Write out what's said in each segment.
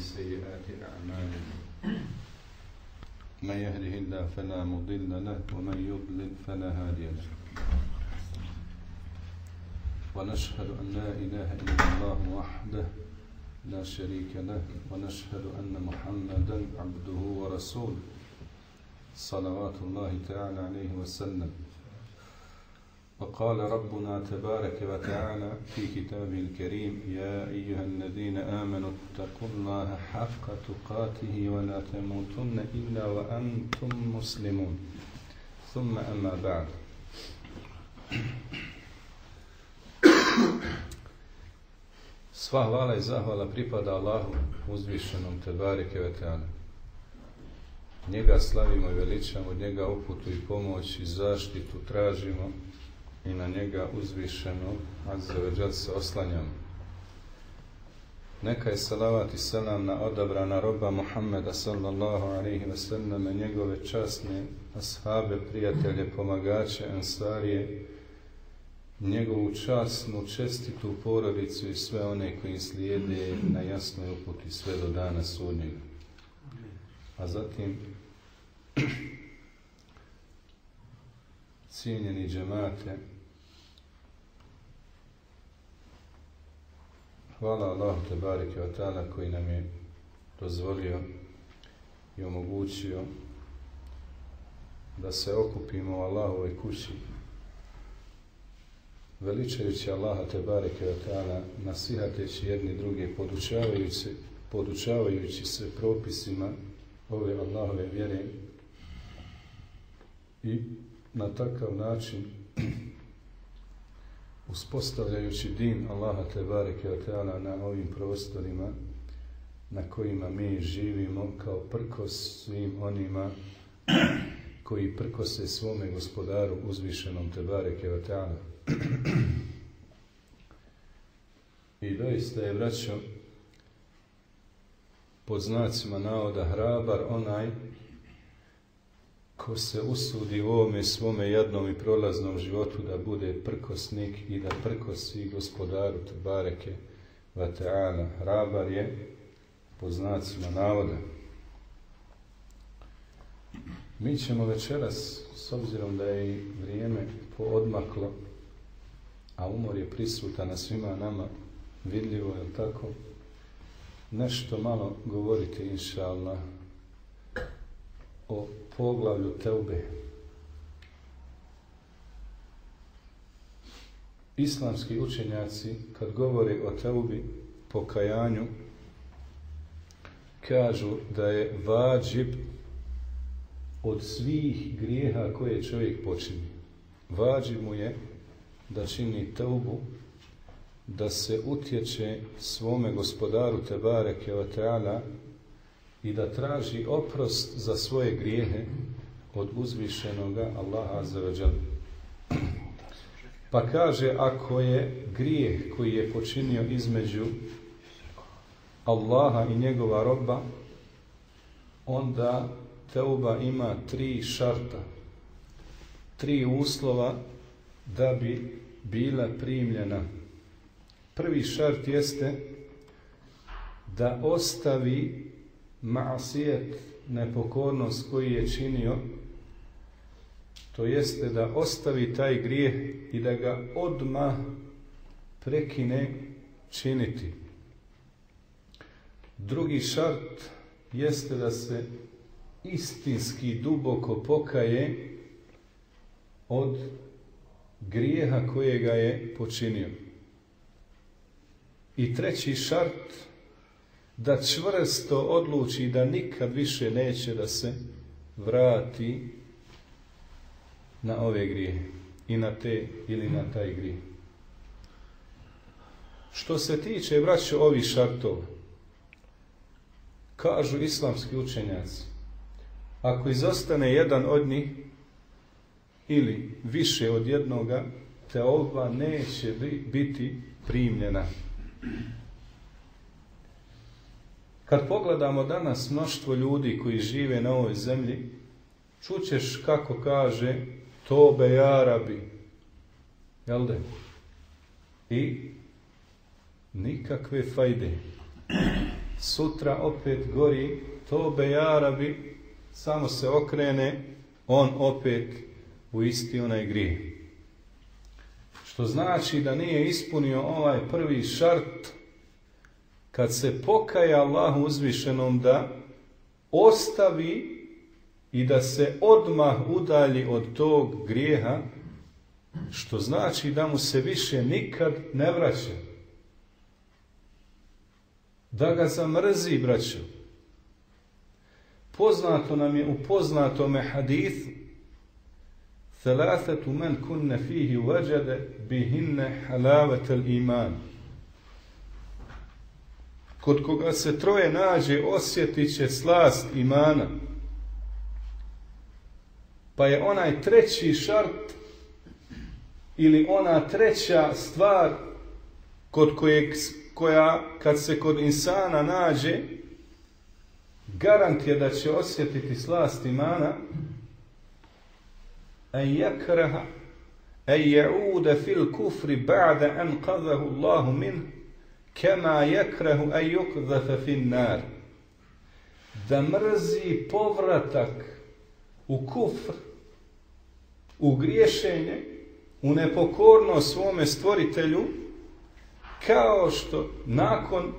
سيئات أعمالنا. من يهده الله فلا مضل له ومن يضلل فلا هادي له. ونشهد أن لا إله إلا الله وحده لا شريك له ونشهد أن محمدا عبده ورسوله صلوات الله تعالى عليه وسلم. وقال ربنا تبارك وتعالى في كتابه الكريم يا أيها الذين آمنوا اتقوا الله حق تقاته ولا تموتن إلا وأنتم مسلمون ثم أما بعد Sva hvala i zahvala pripada Allahu uzvišenom Tebareke Veteana. Njega slavimo i veličamo, njega uputu i pomoć i zaštitu tražimo i na njega uzvišeno Azzaveđat se oslanjamo. Neka je salavat i selam na odabrana roba Muhammeda sallallahu alaihi wa sallam, njegove časne ashabe, prijatelje, pomagače, ansarije, njegovu časnu, čestitu porodicu i sve one koji slijede na jasnoj uputi sve do dana sudnjega. A zatim cijenjeni džemate, hvala Allahu te bareke koji nam je dozvolio i omogućio da se okupimo u Allahovoj kući. Veličajući Allaha te bareke ta'ala, nasihateći jedni druge, podučavajući, podučavajući se propisima ove Allahove vjere i na takav način uspostavljajući din Allaha te bareke wa ta'ala na ovim prostorima na kojima mi živimo kao prkos svim onima koji prkose svome gospodaru uzvišenom te bareke wa ta'ala. I doista je, braćo, pod znacima navoda hrabar onaj ko se usudi u ovome svome jadnom i prolaznom životu da bude prkosnik i da prkosi gospodaru Tebareke Vateana. Hrabar je pod znacima navoda. Mi ćemo večeras, s obzirom da je vrijeme poodmaklo, a umor je prisutan na svima nama, vidljivo je tako, nešto malo govoriti, inša Allah, o poglavlju Teube. Islamski učenjaci, kad govore o Teubi, pokajanju, kažu da je vađib od svih grijeha koje čovjek počini. Vađib mu je da čini teubu, da se utječe svome gospodaru Tebare Keoteala i da traži oprost za svoje grijehe od uzvišenoga Allaha Azzaveđal. Pa kaže, ako je grijeh koji je počinio između Allaha i njegova roba, onda teuba ima tri šarta, tri uslova da bi bila primljena. Prvi šart jeste da ostavi ma'asijet, nepokornost koji je činio, to jeste da ostavi taj grijeh i da ga odmah prekine činiti. Drugi šart jeste da se istinski duboko pokaje od grijeha kojega je počinio. I treći šart, da čvrsto odluči da nikad više neće da se vrati na ove grije i na te ili na taj grije. Što se tiče, braćo, ovih šartova, kažu islamski učenjaci, ako izostane jedan od njih, ili više od jednoga, te ova neće biti primljena. Kad pogledamo danas mnoštvo ljudi koji žive na ovoj zemlji, čućeš kako kaže tobe arabi. Jel da? I nikakve fajde. sutra opet gori, to bejarabi, samo se okrene, on opet u isti onaj grijeh. Što znači da nije ispunio ovaj prvi šart kad se pokaja Allah uzvišenom da ostavi i da se odmah udalji od tog grijeha, što znači da mu se više nikad ne vraća. Da ga zamrzi, braćo. Poznato nam je u poznatome hadithu Thelathetu men kunne fihi uveđade bihinne halavetel iman Kod koga se troje nađe, osjetit će slast imana. Pa je onaj treći šart ili ona treća stvar kod kojeg, koja kad se kod insana nađe, garant je da će osjetiti slast imana, en yakraha en ya'uda fil kufri ba'da an qadhahu Allah min yuqdhafa fin nar da mrzi povratak u kufr u griješenje u nepokornost svome stvoritelju kao što nakon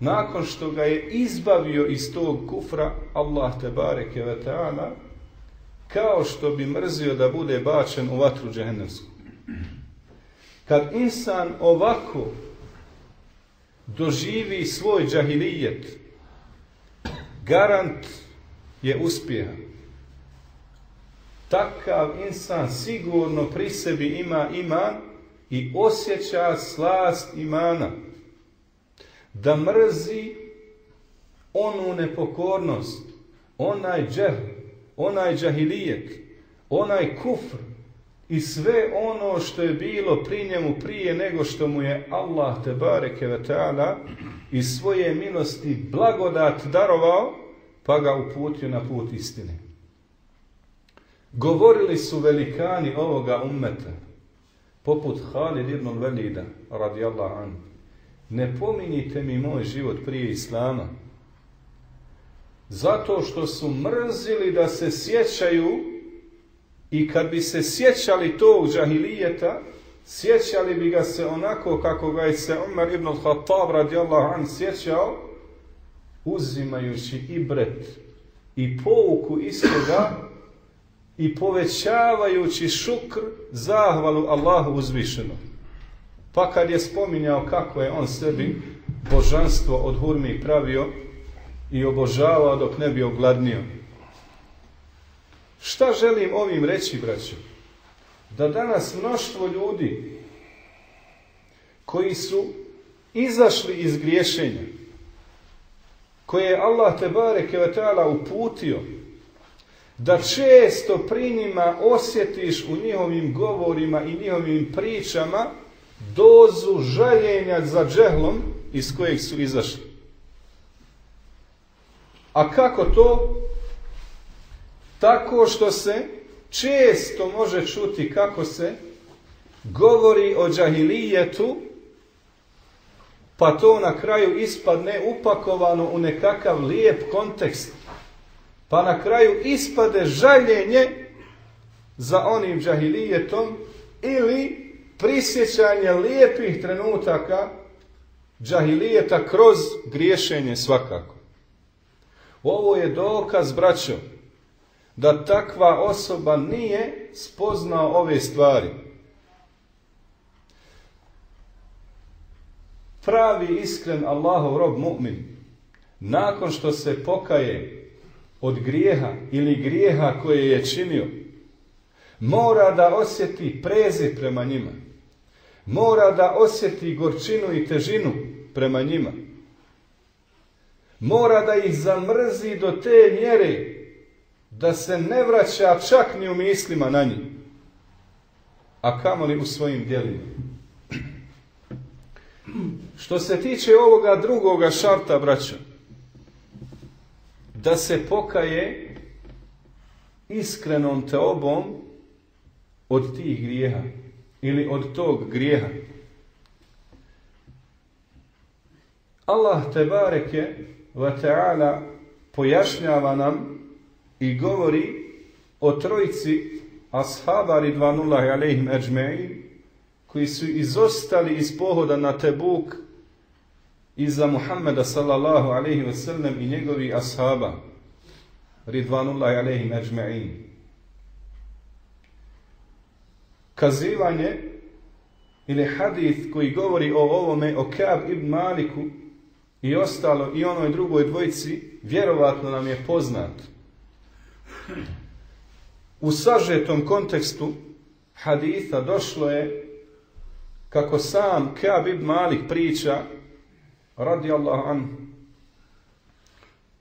nakon što ga je izbavio iz tog kufra Allah te bareke ve taala kao što bi mrzio da bude bačen u vatru džehennemsku. Kad insan ovako doživi svoj džahilijet, garant je uspjeha. Takav insan sigurno pri sebi ima iman i osjeća slast imana. Da mrzi onu nepokornost, onaj džehl, onaj džahilijet, onaj kufr i sve ono što je bilo pri njemu prije nego što mu je Allah te bareke ve ta'ala iz svoje milosti blagodat darovao, pa ga uputio na put istine. Govorili su velikani ovoga ummeta, poput Halid ibn Velida, radijallahu anhu, ne pominjite mi moj život prije Islama, zato što su mrzili da se sjećaju i kad bi se sjećali tog džahilijeta, sjećali bi ga se onako kako ga je se Umar ibn al-Khattab radijallahu an sjećao, uzimajući i bret i pouku istoga i povećavajući šukr zahvalu Allahu uzvišenom. Pa kad je spominjao kako je on sebi božanstvo od hurmi pravio, i obožavao dok ne bi ogladnio. Šta želim ovim reći, braćo? Da danas mnoštvo ljudi koji su izašli iz griješenja, koje je Allah te bareke uputio, da često pri njima osjetiš u njihovim govorima i njihovim pričama dozu žaljenja za džehlom iz kojeg su izašli. A kako to? Tako što se često može čuti kako se govori o džahilijetu, pa to na kraju ispadne upakovano u nekakav lijep kontekst. Pa na kraju ispade žaljenje za onim džahilijetom ili prisjećanje lijepih trenutaka džahilijeta kroz griješenje svakako. Ovo je dokaz, braćo, da takva osoba nije spoznao ove stvari. Pravi iskren Allahov rob mu'min, nakon što se pokaje od grijeha ili grijeha koje je činio, mora da osjeti preze prema njima. Mora da osjeti gorčinu i težinu prema njima mora da ih zamrzi do te mjere da se ne vraća čak ni u mislima na njih, a kamoli u svojim djelima. Što se tiče ovoga drugoga šarta, braća, da se pokaje iskrenom teobom od tih grijeha ili od tog grijeha. Allah te bareke wa ta'ala pojašnjava nam i govori o trojici ashaba ridvanullahi alaihim ajma'in koji su izostali iz pohoda na Tebuk iza Muhammeda sallallahu alaihi ve sellem i njegovi ashaba ridvanullahi alaihim ajma'in kazivanje ili hadith koji govori o ovome, o Kaab ibn Maliku i ostalo i onoj drugoj dvojici, vjerovatno nam je poznat. U sažetom kontekstu haditha došlo je kako sam Kaab ibn Malik priča radi Allah an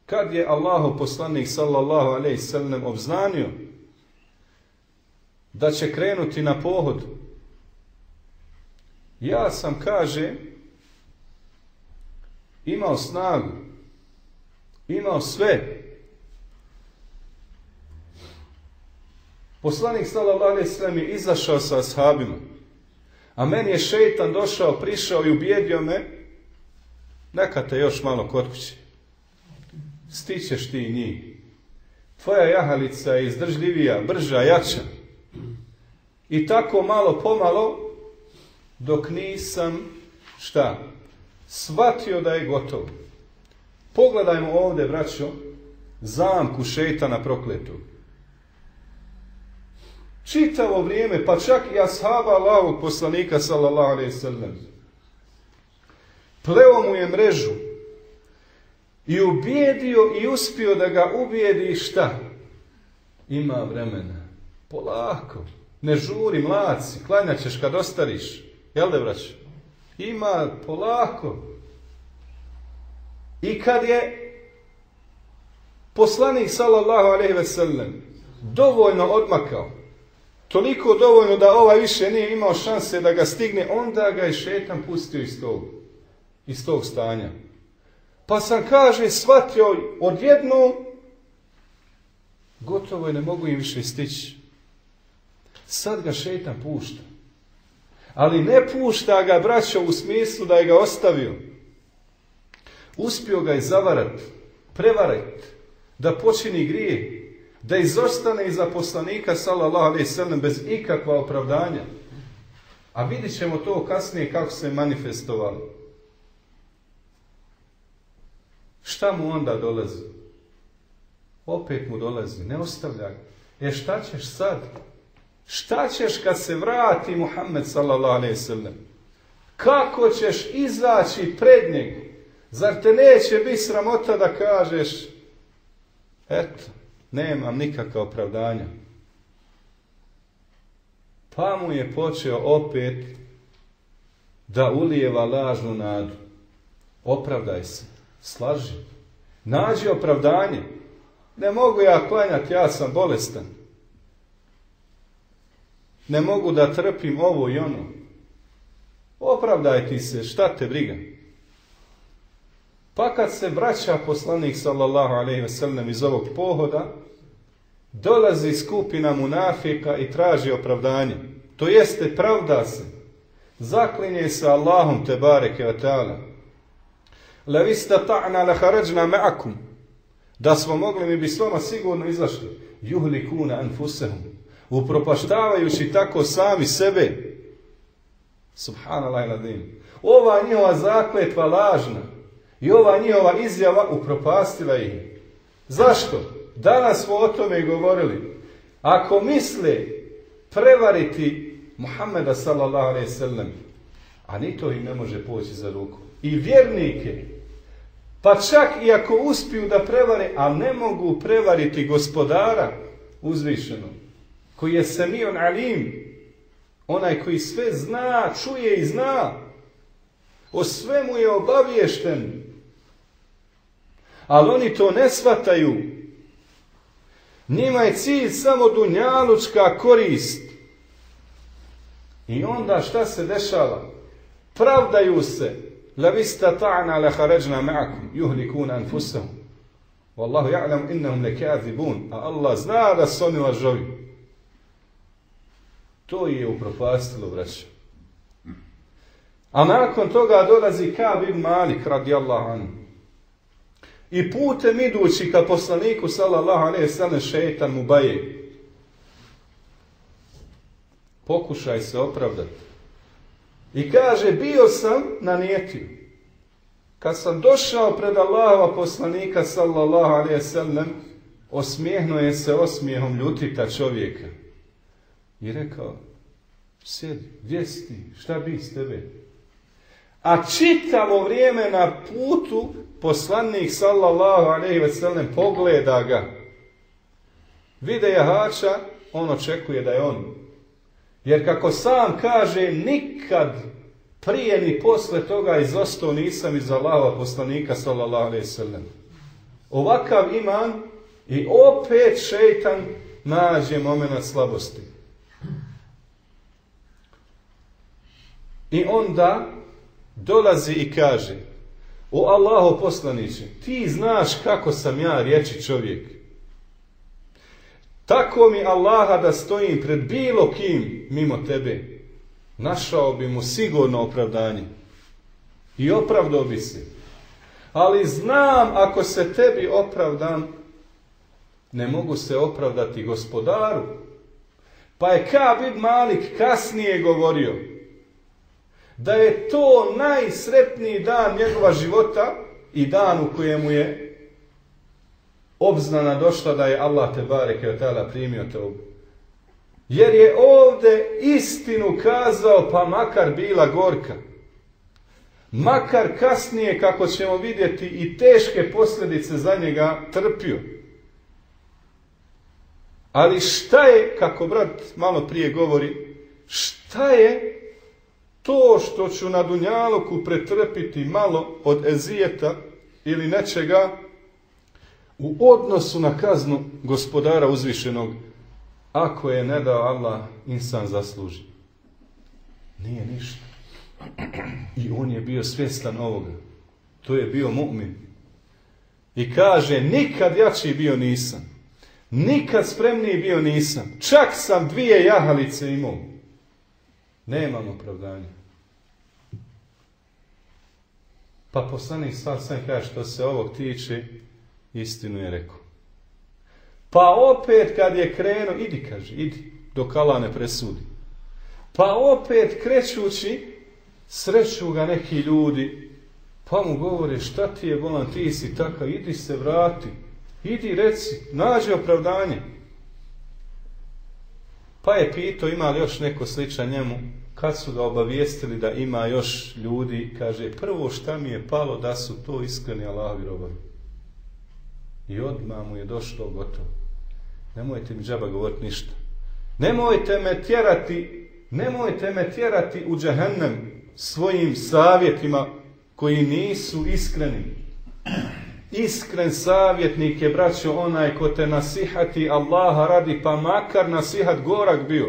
kad je Allahu poslanik sallallahu alaihi sallam obznanio da će krenuti na pohod ja sam, kaže, imao snagu, imao sve. Poslanik sallallahu alejhi je izašao sa ashabima. A meni je šeitan došao, prišao i ubijedio me, neka te još malo kod kuće. Stićeš ti njih. Tvoja jahalica je izdržljivija, brža, jača. I tako malo pomalo dok nisam šta? Svatio da je gotovo. Pogledajmo ovdje, braćo, zamku šeitana prokletu. Čitavo vrijeme, pa čak i ashaba Allahovog poslanika, sallallahu alaihi sallam, pleo mu je mrežu i ubijedio i uspio da ga ubijedi šta? Ima vremena. Polako. Ne žuri, mlaci, klanjat ćeš kad ostariš. Jel da? Ima polako. I kad je poslanik sallallahu alaihi ve sellem dovoljno odmakao, toliko dovoljno da ovaj više nije imao šanse da ga stigne, onda ga je šetan pustio iz tog, iz tog stanja. Pa sam, kaže, shvatio odjedno, gotovo je, ne mogu im više stići. Sad ga šetan pušta. Ali ne pušta ga, braćo, u smislu da je ga ostavio. Uspio ga je zavarat, prevarat, da počini grije, da izostane iza poslanika, sallallahu alaihi sallam, bez ikakva opravdanja. A vidit ćemo to kasnije kako se manifestovalo. Šta mu onda dolazi? Opet mu dolazi, ne ostavlja ga. E šta ćeš sad? Šta ćeš kad se vrati Muhammed sallallahu alaihi sallam? Kako ćeš izaći pred njeg? Zar te neće biti sramota da kažeš eto, nemam nikakva opravdanja. Pa mu je počeo opet da ulijeva lažnu nadu. Opravdaj se, slaži. Nađi opravdanje. Ne mogu ja klanjati, ja sam bolestan ne mogu da trpim ovo i ono. Opravdaj ti se, šta te briga? Pa kad se vraća poslanik sallallahu alaihi ve sellem iz ovog pohoda, dolazi skupina munafika i traži opravdanje. To jeste, pravda se. Zaklinje se Allahom te bareke ta'ala. La vista ta'na la harađna ma'akum. Da smo mogli, mi bi s vama sigurno izašli. Juhli kuna anfusehum upropaštavajući tako sami sebe. Subhanallah iladim. Ova njihova zakletva lažna i ova njihova izjava upropastila ih. Zašto? Danas smo o tome govorili. Ako misle prevariti Muhammeda sallallahu alaihi sallam, a ni to im ne može poći za ruku. I vjernike, pa čak i ako uspiju da prevare, a ne mogu prevariti gospodara uzvišenog koji je samion alim, onaj koji sve zna, čuje i zna, o svemu je obaviješten, ali oni to ne shvataju. Njima je cilj samo dunjalučka korist. I onda šta se dešava? Pravdaju se. La vista ta'na la kharajna ma'akum yuhlikuna anfusahum. Wallahu ya'lam innahum lakazibun. A Allah zna da su oni lažovi. To je upropastilo, braćo. A nakon toga dolazi Kab ibn Malik radijallahu anhu. I putem idući ka poslaniku sallallahu alaihi sallam šeitan mu baje. Pokušaj se opravdati. I kaže, bio sam na nijetiju. Kad sam došao pred Allahova poslanika sallallahu alaihi sallam, osmijehnuo je se osmijehom ljutita čovjeka. I rekao, sjedi, gdje si ti, šta bi s tebe? A čitavo vrijeme na putu poslanik sallallahu alaihi ve sellem pogleda ga. Vide jahača, on očekuje da je on. Jer kako sam kaže, nikad prije ni posle toga izostao nisam iz Allahova poslanika sallallahu alaihi sallam. Ovakav iman i opet šeitan nađe moment slabosti. I onda dolazi i kaže, o Allaho poslaniće, ti znaš kako sam ja riječi čovjek. Tako mi Allaha da stojim pred bilo kim mimo tebe, našao bi mu sigurno opravdanje. I opravdao bi se. Ali znam ako se tebi opravdam, ne mogu se opravdati gospodaru. Pa je Kabid Malik kasnije govorio, da je to najsretniji dan njegova života i dan u kojemu je obznana došla da je Allah te bareke ta'ala primio te Jer je ovdje istinu kazao, pa makar bila gorka. Makar kasnije, kako ćemo vidjeti, i teške posljedice za njega trpio. Ali šta je, kako brat malo prije govori, šta je to što ću na Dunjaluku pretrpiti malo od ezijeta ili nečega u odnosu na kaznu gospodara uzvišenog, ako je ne da Allah insan zasluži. Nije ništa. I on je bio svjestan ovoga. To je bio mu'min. I kaže, nikad jači bio nisam. Nikad spremniji bio nisam. Čak sam dvije jahalice imao. Nemam opravdanja. Pa poslanik sad sam kaže što se ovog tiče, istinu je rekao. Pa opet kad je krenuo, idi kaže, idi, dok Allah ne presudi. Pa opet krećući, sreću ga neki ljudi, pa mu govore šta ti je bolan, ti si takav, idi se vrati, idi reci, nađi opravdanje. Pa je pitao ima li još neko sličan njemu, kad su ga obavijestili da ima još ljudi, kaže, prvo šta mi je palo da su to iskreni Allahovi robovi. I odmah mu je došlo gotovo. Nemojte mi džaba govoriti ništa. Nemojte me tjerati, nemojte me tjerati u džahennem svojim savjetima koji nisu iskreni. Iskren savjetnik je, braćo, onaj ko te nasihati Allaha radi, pa makar nasihat gorak bio.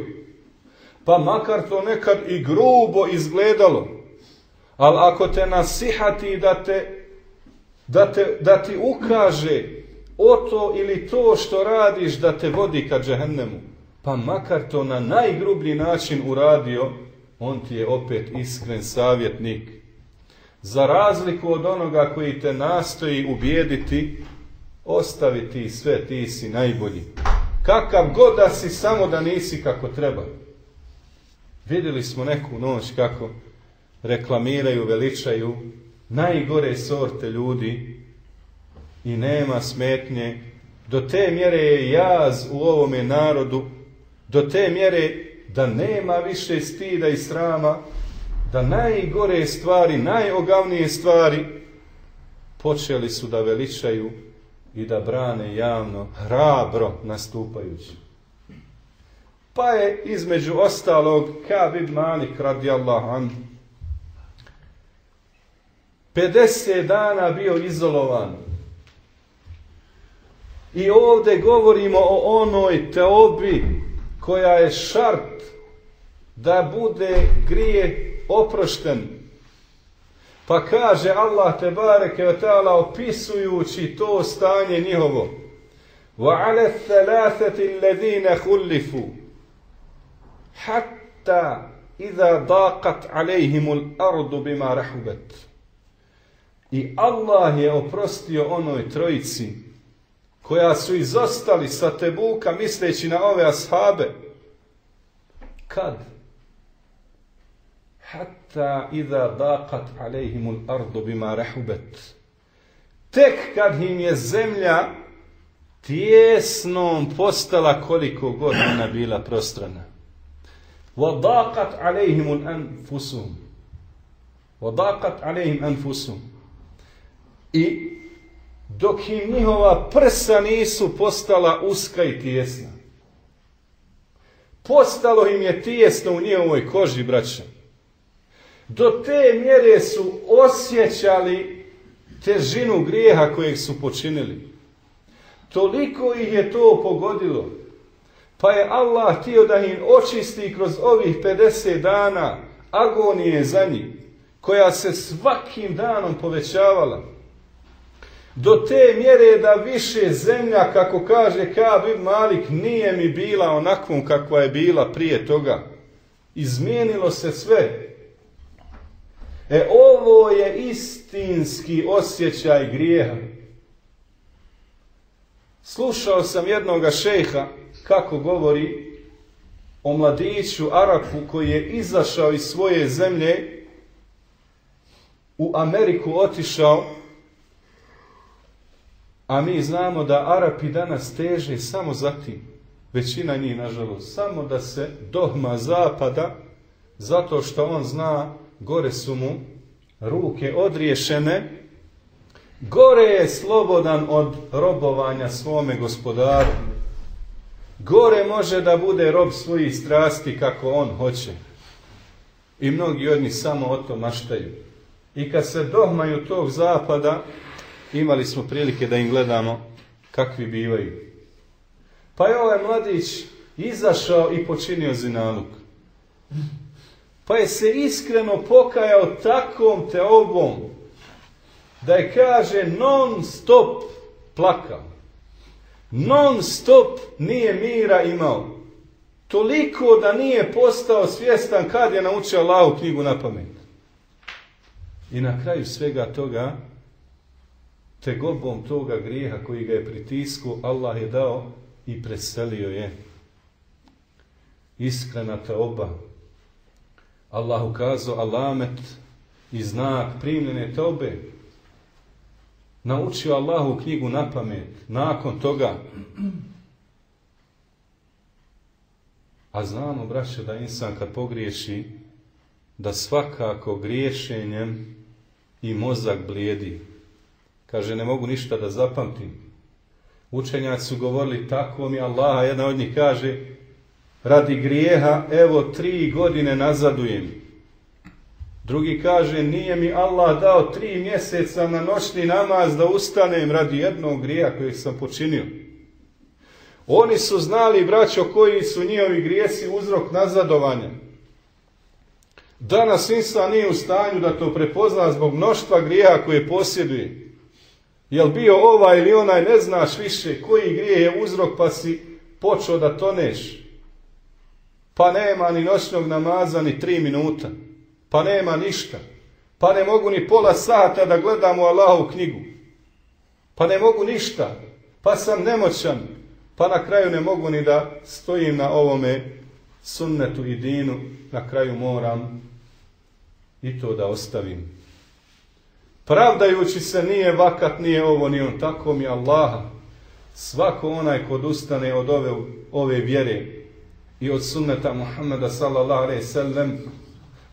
Pa makar to nekad i grubo izgledalo. Ali ako te nasihati da, te, da, te, da ti ukaže o to ili to što radiš da te vodi ka džehennemu, pa makar to na najgrublji način uradio, on ti je opet iskren savjetnik. Za razliku od onoga koji te nastoji ubijediti, ostavi ti sve, ti si najbolji. Kakav god da si, samo da nisi kako treba. Vidjeli smo neku noć kako reklamiraju, veličaju najgore sorte ljudi i nema smetnje. Do te mjere je jaz u ovome narodu, do te mjere da nema više stida i srama, da najgore stvari, najogavnije stvari počeli su da veličaju i da brane javno, hrabro nastupajući. Pa je između ostalog Kab ibn Malik radijallahu an 50 dana bio izolovan. I ovdje govorimo o onoj teobi koja je šart da bude grije oprošten. Pa kaže Allah te bareke ve taala opisujući to stanje njihovo. Wa ala thalathati alladhina khulifu hatta iza daqat alejhimul ardu bima rahubet. I Allah je oprostio onoj trojici koja su izostali sa Tebuka misleći na ove ashabe. Kad? Hatta iza daqat alejhimul ardu bima rehubet. Tek kad im je zemlja tjesnom postala koliko god ona bila prostrana. Vodaqat alejhimul anfusum. daqat alejhim anfusum. I dok im njihova prsa nisu postala uska i tjesna. Postalo im je tjesno u njihovoj koži, braća. Do te mjere su osjećali težinu grijeha kojeg su počinili. Toliko ih je to pogodilo pa je Allah htio da im očisti kroz ovih 50 dana agonije za njih, koja se svakim danom povećavala. Do te mjere da više zemlja, kako kaže Kabir Malik, nije mi bila onakvom kakva je bila prije toga. Izmijenilo se sve. E ovo je istinski osjećaj grijeha. Slušao sam jednoga šeha kako govori o mladiću Arapu koji je izašao iz svoje zemlje, u Ameriku otišao, a mi znamo da Arapi danas teže samo za tim, većina njih nažalost, samo da se dohma zapada, zato što on zna, gore su mu ruke odriješene, gore je slobodan od robovanja svome gospodaru, Gore može da bude rob svojih strasti kako on hoće. I mnogi od njih samo o to maštaju. I kad se dohmaju tog zapada, imali smo prilike da im gledamo kakvi bivaju. Pa je ovaj mladić izašao i počinio zinaluk. Pa je se iskreno pokajao takvom teobom da je kaže non stop plakao non stop nije mira imao. Toliko da nije postao svjestan kad je naučio Allahu knjigu na pamet. I na kraju svega toga, tegobom toga grijeha koji ga je pritisku, Allah je dao i preselio je. Iskrena oba. Allah ukazao alamet i znak primljene tobe naučio Allahu knjigu na pamet, nakon toga, a znamo, braće, da insan kad pogriješi, da svakako griješenjem i mozak blijedi. Kaže, ne mogu ništa da zapamtim. Učenjaci su govorili, tako mi Allaha, jedna od njih kaže, radi grijeha, evo tri godine nazadujem. Drugi kaže, nije mi Allah dao tri mjeseca na noćni namaz da ustanem radi jednog grija kojeg sam počinio. Oni su znali, braćo, koji su njihovi grijesi uzrok nazadovanja. Danas insan nije u stanju da to prepozna zbog mnoštva grija koje posjeduje. Jel bio ovaj ili onaj, ne znaš više koji grije je uzrok pa si počeo da toneš. Pa nema ni noćnog namaza ni tri minuta pa nema ništa. Pa ne mogu ni pola sata da gledam u Allahu knjigu. Pa ne mogu ništa. Pa sam nemoćan. Pa na kraju ne mogu ni da stojim na ovome sunnetu i dinu. Na kraju moram i to da ostavim. Pravdajući se nije vakat, nije ovo, ni on. Tako mi Allaha. Svako onaj kod ustane od ove, ove vjere i od sunneta Muhammeda sallallahu alaihi sallam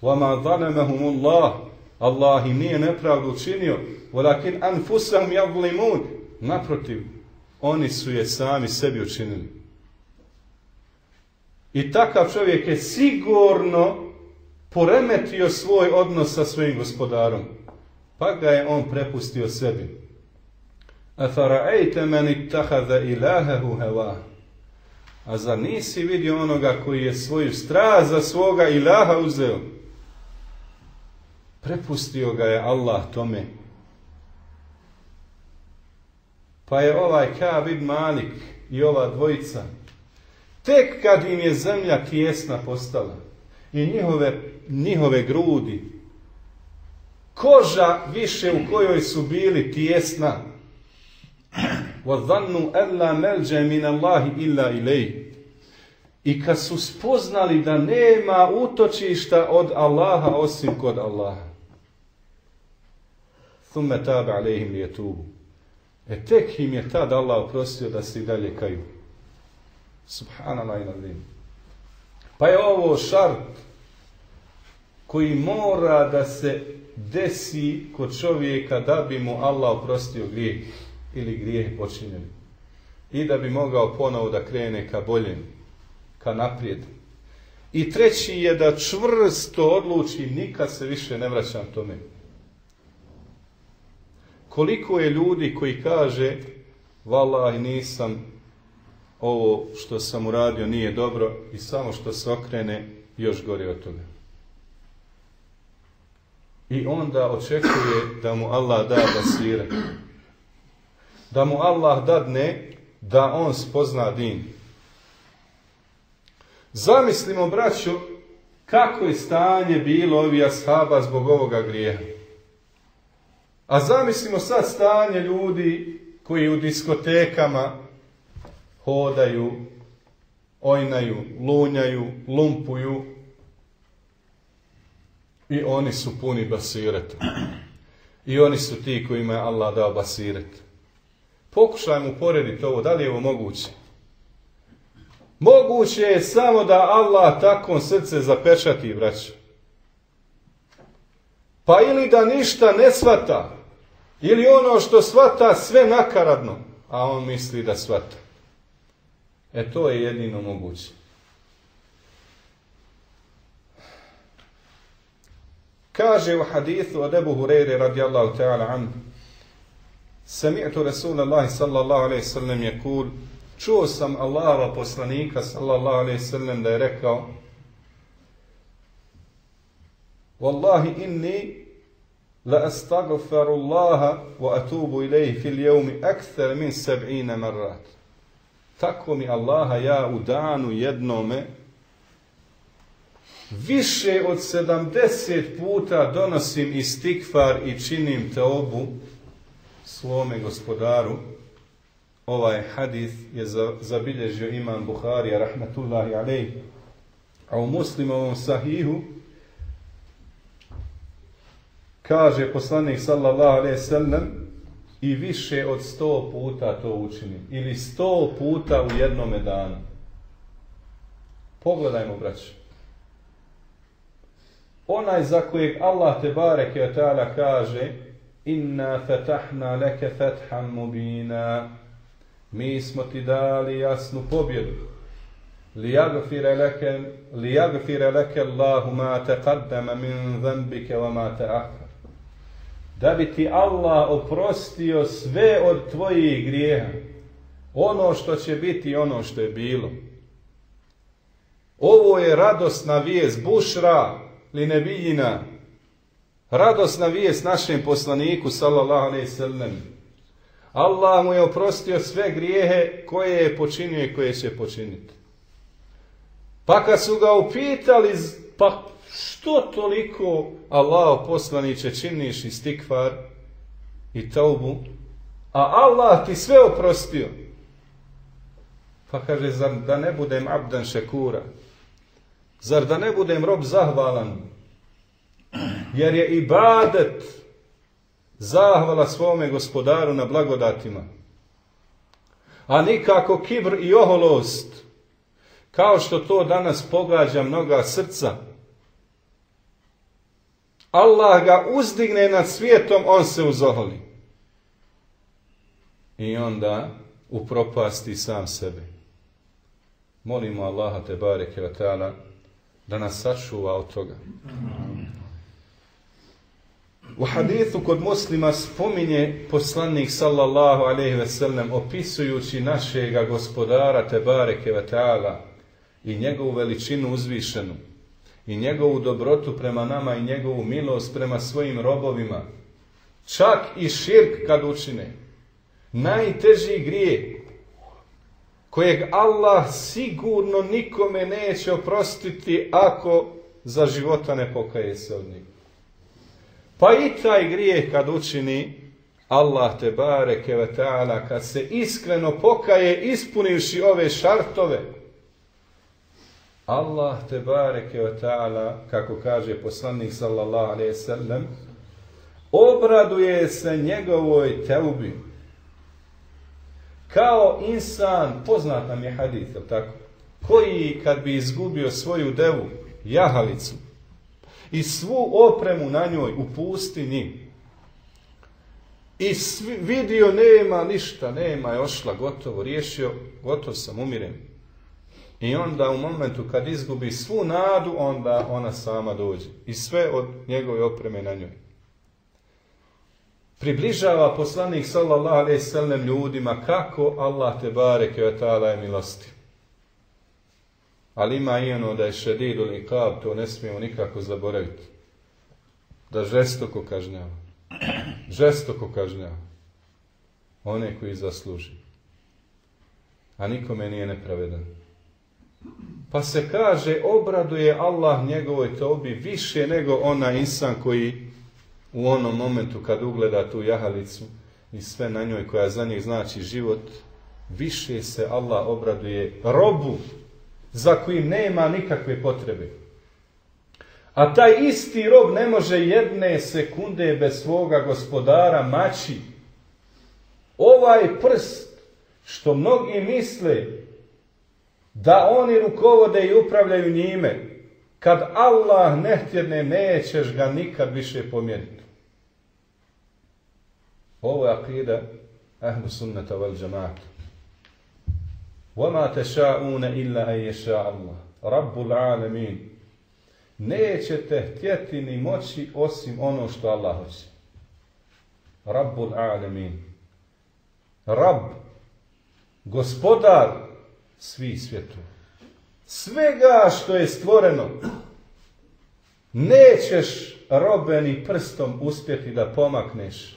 وَمَا ظَلَمَهُمُ اللَّهِ Allah im nije nepravdu učinio, وَلَكِنْ أَنْفُسَهُمْ يَظْلِمُونَ Naprotiv, oni su je sami sebi učinili. I takav čovjek je sigurno poremetio svoj odnos sa svojim gospodarom, pa ga je on prepustio sebi. أَفَرَأَيْتَ مَنِ اتَّخَذَ إِلَهَهُ هَوَاهُ a za nisi vidio onoga koji je svoju strast za svoga ilaha uzeo? Prepustio ga je Allah tome. Pa je ovaj Kabid Malik i ova dvojica, tek kad im je zemlja tijesna postala, i njihove, njihove grudi, koža više u kojoj su bili tijesna, وَظَنُّوا أَلَّا مَلْجَ مِنَ اللَّهِ إِلَّا إِلَيْهِ I kad su spoznali da nema utočišta od Allaha osim kod Allaha. ثُمَّ تَابَ عَلَيْهِمْ لِيَتُوبُ E tek im je tad Allah oprostio da se i dalje kaju. Subhanallah i Pa je ovo šart koji mora da se desi kod čovjeka da bi mu Allah oprostio grijeh ili grijeh počinjeni. I da bi mogao ponovo da krene ka boljem, ka naprijed. I treći je da čvrsto odluči nikad se više ne vraćam tome. Koliko je ljudi koji kaže i nisam ovo što sam uradio nije dobro i samo što se okrene još gori od toga. I onda očekuje da mu Allah da basire. Da mu Allah dadne da on spozna din. Zamislimo, braću, kako je stanje bilo ovih ashaba zbog ovoga grijeha. A zamislimo sad stanje ljudi koji u diskotekama hodaju, ojnaju, lunjaju, lumpuju i oni su puni basireta. I oni su ti kojima je Allah dao basiret. Pokušajmo uporediti ovo, da li je ovo moguće? Moguće je samo da Allah takvom srce zapečati, braću. Pa ili da ništa ne svata, ili ono što svata sve nakaradno, a on misli da svata. E to je jedino moguće. Kaže u hadithu od Ebu Hureyre radijallahu ta'ala anhu Sami'tu Rasulallahi sallallahu alaihi sallam je kul Čuo sam Allahova poslanika sallallahu alaihi sallam da je rekao Wallahi inni la astagfaru Allaha wa atubu ilaihi fil jevmi akthar min sab'ina marrat. Tako mi Allaha ja u danu jednome više od sedamdeset puta donosim istikfar i činim te obu svome gospodaru. Ovaj hadith je zabilježio imam Buharija rahmatullahi alejhi. A u muslimovom sahihu kaže poslanik sallallahu alejhi sallam i više od sto puta to učinim. Ili sto puta u jednome danu. Pogledajmo, braći. Onaj za kojeg Allah te bareke kaže Inna fetahna leke fetham mubina Mi smo ti dali jasnu pobjedu. Lijagfire leke, lijagfire leke Allahu ma teqaddama min zambike wa ma te'akar. Da bi ti Allah oprostio sve od tvojih grijeha. Ono što će biti ono što je bilo. Ovo je radosna vijest, bušra, li nebijina, radosna vijest našem poslaniku, sallallahu alaihi sallam. Allah mu je oprostio sve grijehe koje je počinio i koje će počiniti. Pa kad su ga upitali, pa što toliko Allah poslaniće činiš i stikvar i taubu, a Allah ti sve oprostio. Pa kaže, zar da ne budem abdan šekura? Zar da ne budem rob zahvalan? Jer je ibadet zahvala svome gospodaru na blagodatima. A nikako kibr i oholost, kao što to danas pogađa mnoga srca. Allah ga uzdigne nad svijetom, on se uzoholi. I onda upropasti sam sebe. Molimo Allaha te bareke da nas sačuva od toga. U hadithu kod muslima spominje poslanik sallallahu alaihi ve sellem opisujući našega gospodara Tebareke ve ta'ala i njegovu veličinu uzvišenu i njegovu dobrotu prema nama i njegovu milost prema svojim robovima. Čak i širk kad učine. Najteži grije kojeg Allah sigurno nikome neće oprostiti ako za života ne pokaje se od njega. Pa i taj grijeh kad učini Allah te bareke ve ta'ala, kad se iskreno pokaje ispunivši ove šartove, Allah te bareke ve ta'ala, kako kaže poslanik sallallahu alaihi sallam, obraduje se njegovoj teubi. Kao insan, poznat nam je hadith, tako? Koji kad bi izgubio svoju devu, jahalicu, i svu opremu na njoj u pustinji, i svi, vidio nema ništa, nema je ošla, gotovo, riješio, gotov sam, umirem. I onda u momentu kad izgubi svu nadu, onda ona sama dođe. I sve od njegove opreme na njoj. Približava poslanik sallallahu alaihi sallam ljudima kako Allah te bareke ve ta'ala je milosti. Ali ima i ono da je šedidu ili kab, to ne smijemo nikako zaboraviti. Da žestoko kažnjava. Žestoko kažnjava. One koji zasluži. A nikome nije nepravedan. Pa se kaže, obraduje Allah njegovoj tobi više nego ona insan koji u onom momentu kad ugleda tu jahalicu i sve na njoj koja za njih znači život, više se Allah obraduje robu za kojim nema nikakve potrebe. A taj isti rob ne može jedne sekunde bez svoga gospodara maći. Ovaj prst, što mnogi misle da oni rukovode i upravljaju njime, kad Allah ne htjerne, nećeš ga nikad više pomjeriti. Ovo je akida ahlu sunnata džamata. وَمَا تَشَاءُونَ إِلَّا أَنْ يَشَاءَ اللَّهُ رَبُّ الْعَالَمِينَ Nećete htjeti ni moći osim ono što Allah hoće. Rabbul Alamin. Rab, gospodar svih svjetova. Svega što je stvoreno, nećeš robe ni prstom uspjeti da pomakneš.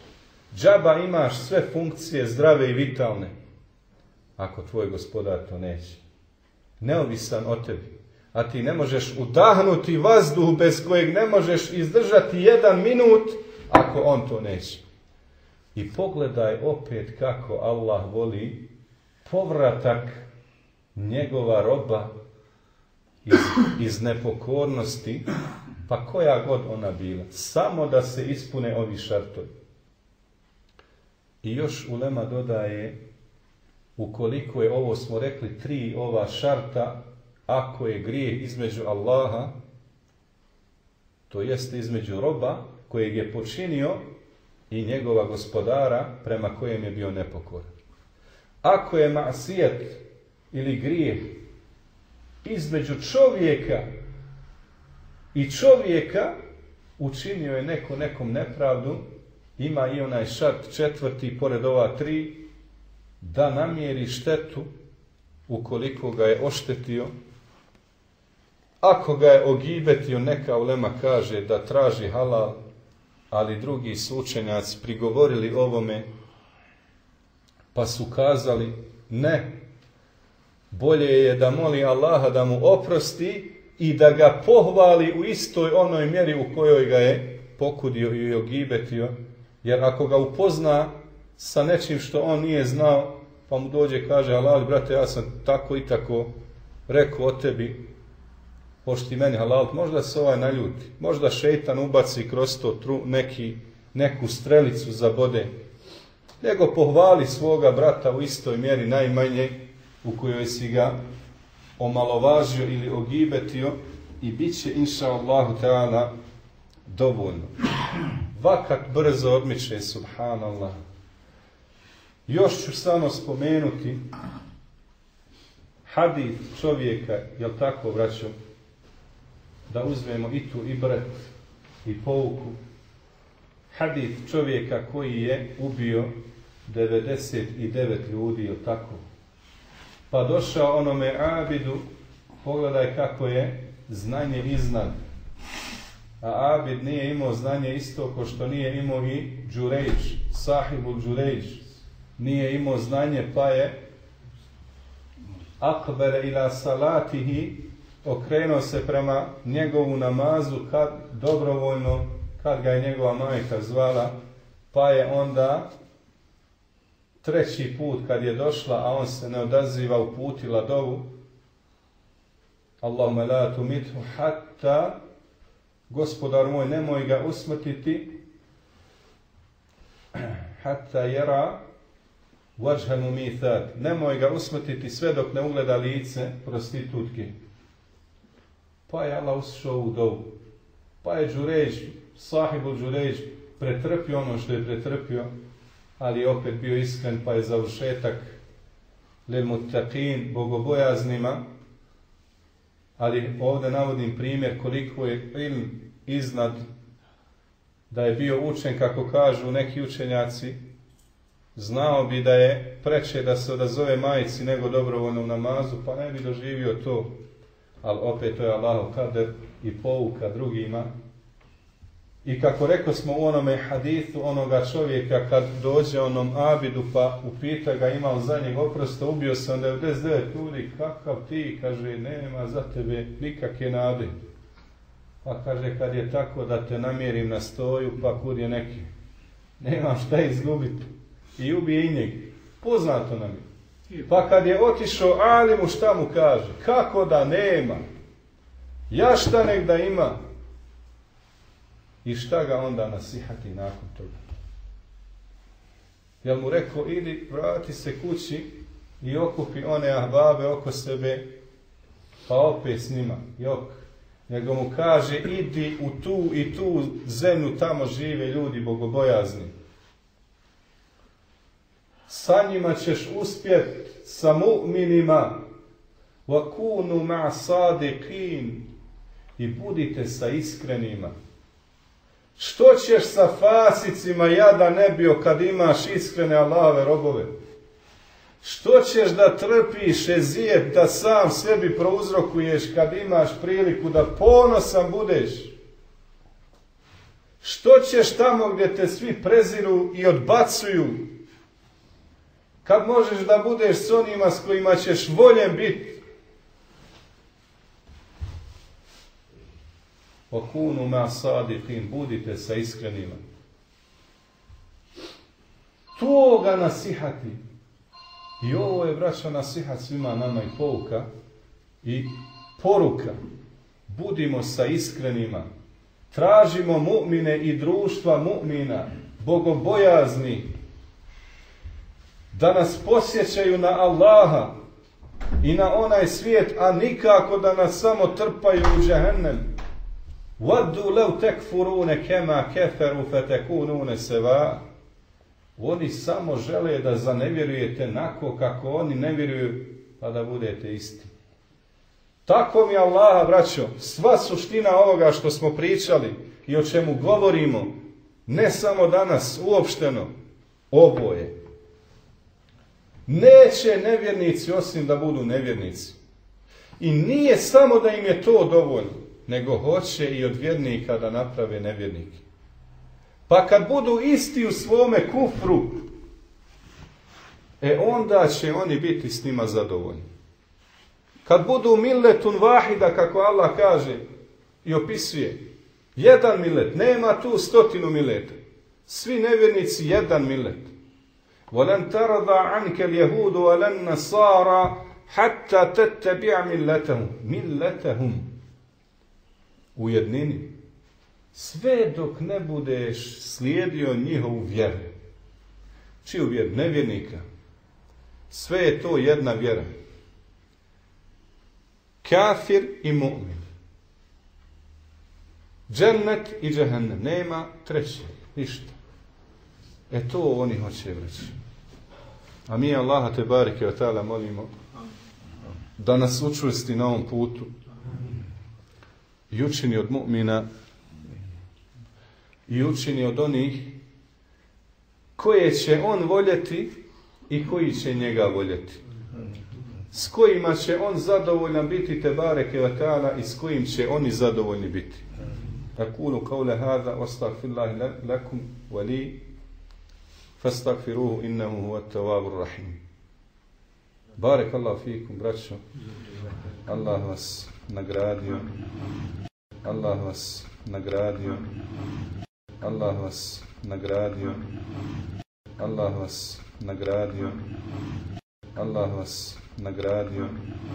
Džaba imaš sve funkcije zdrave i vitalne ako tvoj gospodar to neće. Neovisan o tebi. A ti ne možeš udahnuti vazduh bez kojeg ne možeš izdržati jedan minut ako on to neće. I pogledaj opet kako Allah voli povratak njegova roba iz, iz nepokornosti, pa koja god ona bila. Samo da se ispune ovi šartovi. I još Ulema dodaje ukoliko je ovo smo rekli tri ova šarta, ako je grijeh između Allaha, to jest između roba kojeg je počinio i njegova gospodara prema kojem je bio nepokoran. Ako je masijet ili grijeh između čovjeka i čovjeka učinio je neko nekom nepravdu, ima i onaj šart četvrti pored ova tri, da namjeri štetu ukoliko ga je oštetio, ako ga je ogibetio, neka ulema kaže da traži halal, ali drugi sučenjaci prigovorili ovome, pa su kazali ne, bolje je da moli Allaha da mu oprosti i da ga pohvali u istoj onoj mjeri u kojoj ga je pokudio i ogibetio, jer ako ga upozna sa nečim što on nije znao, pa mu dođe i kaže, halal, brate, ja sam tako i tako rekao o tebi, pošti meni halal, možda se ovaj naljuti, možda šeitan ubaci kroz to tru, neki, neku strelicu za bode, nego pohvali svoga brata u istoj mjeri najmanje u kojoj si ga omalovažio ili ogibetio i bit će, inša Allahu ta'ala, dovoljno. Vakat brzo odmiče, subhanallah. Još ću samo spomenuti hadith čovjeka, jel tako vraćam, da uzmemo i tu i bret i pouku. Hadith čovjeka koji je ubio 99 ljudi, jel tako? Pa došao onome Abidu, pogledaj kako je znanje iznad. A Abid nije imao znanje isto ko što nije imao i Đurejč, sahibul Đurejč, nije imao znanje pa je akbere ila salatihi okrenuo se prema njegovu namazu kad dobrovoljno, kad ga je njegova majka zvala, pa je onda treći put kad je došla, a on se ne odaziva, uputila dovu, Allahumma la tumithu hatta gospodar moj nemoj ga usmrtiti hatta jera vajha mumithat nemoj ga usmrtiti sve dok ne ugleda lice prostitutke. Pa je Allah ušao u dovu pa je Đuređ sahibu Đuređ pretrpio ono što je pretrpio ali je opet bio iskren pa je završetak lil muttaqin bogobojaznima. Ali ovdje navodim primjer koliko je ilm iznad da je bio učen, kako kažu neki učenjaci, znao bi da je preče da se odazove majici nego dobrovoljnom namazu, pa ne bi doživio to. Ali opet to je Allahov kader i pouka drugima. I kako rekao smo u onome hadithu onoga čovjeka kad dođe onom abidu pa upita ga ima li za njeg oprosta, ubio sam 99 ljudi, kakav ti, kaže, nema za tebe nikakve nade. Pa kaže, kad je tako da te namjerim na stoju, pa kud je neki. Nemam šta izgubiti. I ubije i njeg. Poznato nam je. Pa kad je otišao, ali mu šta mu kaže? Kako da nema? Ja šta nek da ima? I šta ga onda nasihati nakon toga? Jel mu rekao, idi, vrati se kući i okupi one ahbabe oko sebe, pa opet s njima, jok. Nego mu kaže, idi u tu i tu zemlju, tamo žive ljudi bogobojazni. Sa njima ćeš uspjet sa mu'minima, wa kunu ma sadiqin, i budite sa iskrenima. Što ćeš sa fasicima jada ne bio kad imaš iskrene Allahove robove? Što ćeš da trpiš ezijet, da sam sebi prouzrokuješ kad imaš priliku da ponosan budeš? Što ćeš tamo gdje te svi preziru i odbacuju? Kad možeš da budeš s onima s kojima ćeš voljen biti? Okunu ma sadiqin, budite sa iskrenima. To ga nasihati. I ovo je, braćo, nasihat svima nama i pouka i poruka. Budimo sa iskrenima. Tražimo mu'mine i društva mu'mina, bogobojazni, da nas posjećaju na Allaha i na onaj svijet, a nikako da nas samo trpaju u džehennem. Waddu lev tekfurune kema keferu fetekunune seva. Oni samo žele da zanevjerujete nako kako oni ne vjeruju, pa da budete isti. Tako mi Allaha, braćo, sva suština ovoga što smo pričali i o čemu govorimo, ne samo danas, uopšteno, oboje. Neće nevjernici osim da budu nevjernici. I nije samo da im je to dovoljno, nego hoće i od vjernika da naprave nevjernike. Pa kad budu isti u svome kufru, e onda će oni biti s njima zadovoljni. Kad budu milletun vahida, kako Allah kaže i opisuje, jedan millet, nema tu stotinu mileta. Svi nevjernici jedan millet. وَلَنْ تَرَضَ عَنْكَ الْيَهُودُ وَلَنْ نَصَارَ حَتَّى تَتَّبِعَ مِلَّتَهُمْ مِلَّتَهُمْ U jednini. Sve dok ne budeš slijedio njihovu vjeru. Čiju vjeru? Nevjernika. Sve je to jedna vjera. Kafir i mu'min. Džennet i džehennem. Nema treće. Ništa. E to oni hoće reći. A mi Allaha te barike od molimo da nas učvrsti na ovom putu i učini od mu'mina i učini od onih koje će on voljeti i koji će njega voljeti. S kojima će on zadovoljan biti te bareke wa ta'ala i s kojim će oni zadovoljni biti. Akulu kaule hada, ostagfirullahi lakum, wali, فاستغفروه إنه هو التواب الرحيم. بارك الله فيكم براتشو. الله وس نغراديو الله وس نغراديو الله وس نغراديو الله وس نغراديو الله وس نغراديو